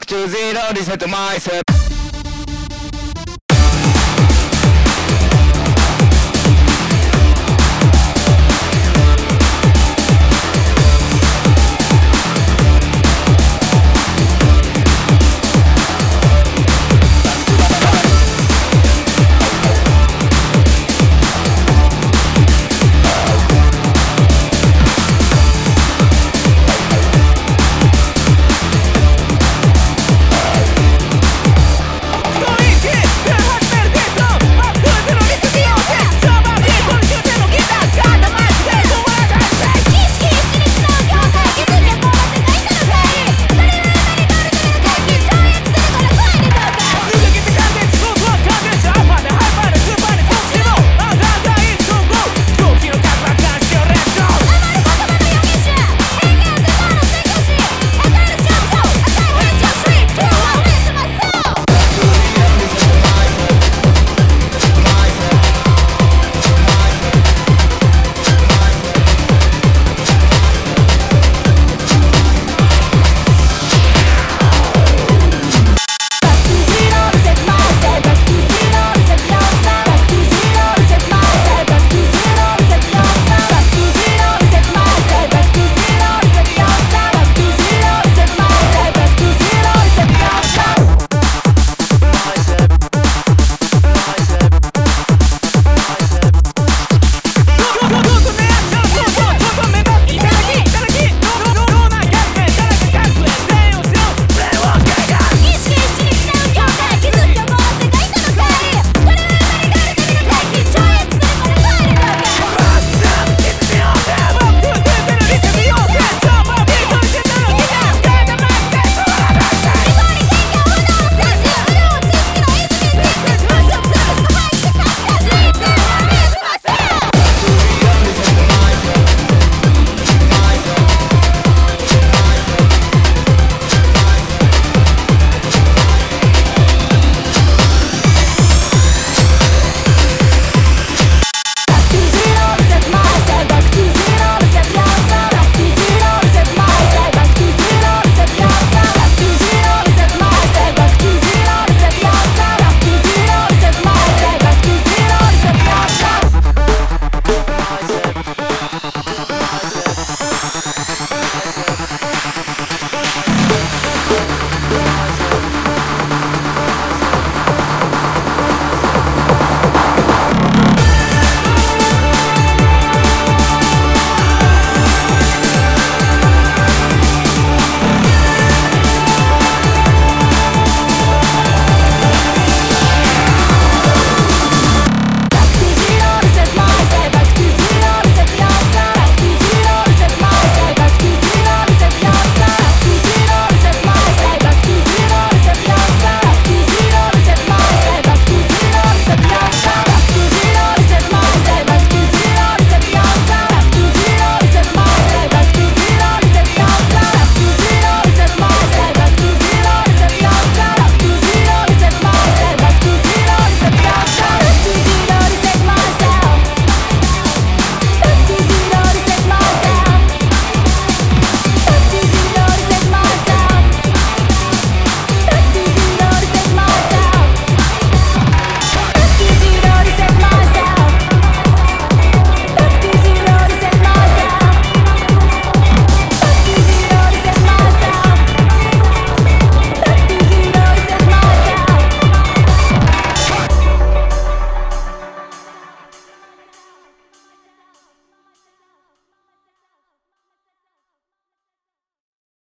back to zero, reset myself